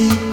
see